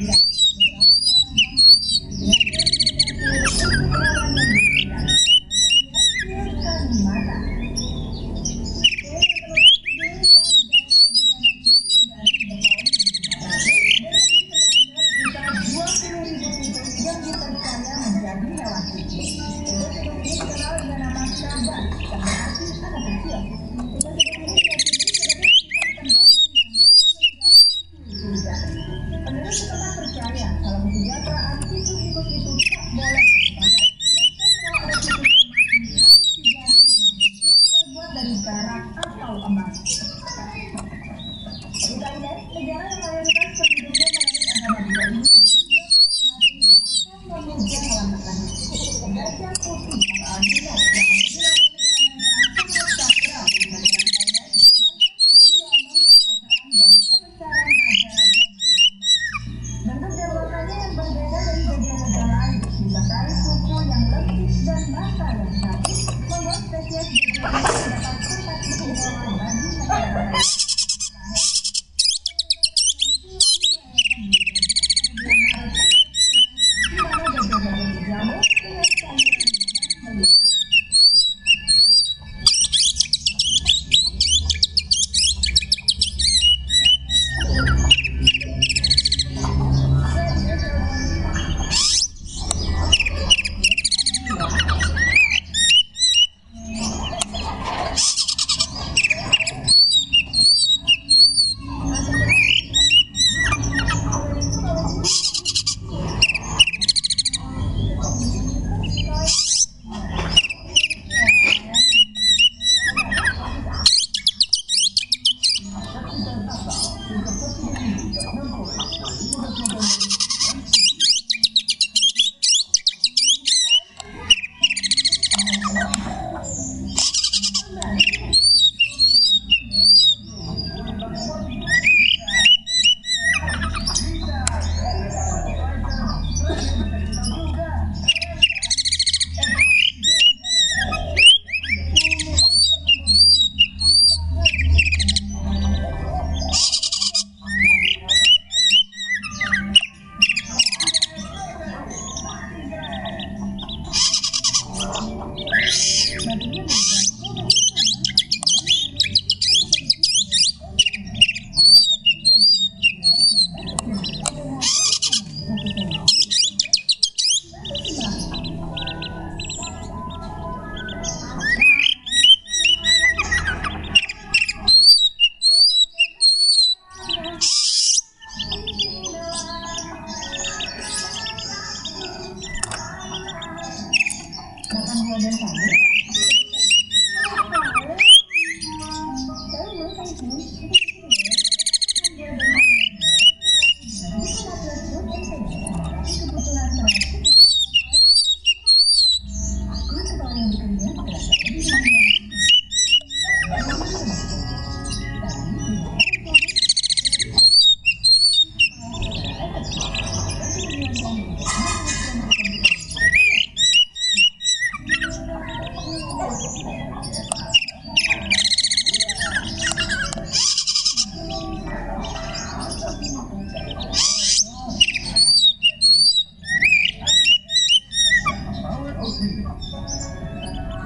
Yeah. harus kita percaya kalau itu ikut itu tak boleh dari perak atau emas. Bukan dari negara yang mayoritas penduduknya menganut agama dua ini juga mengamati bahkan memuja hewan ternak. Pedagang kopi 没反应そうですね。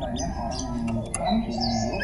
Banyak.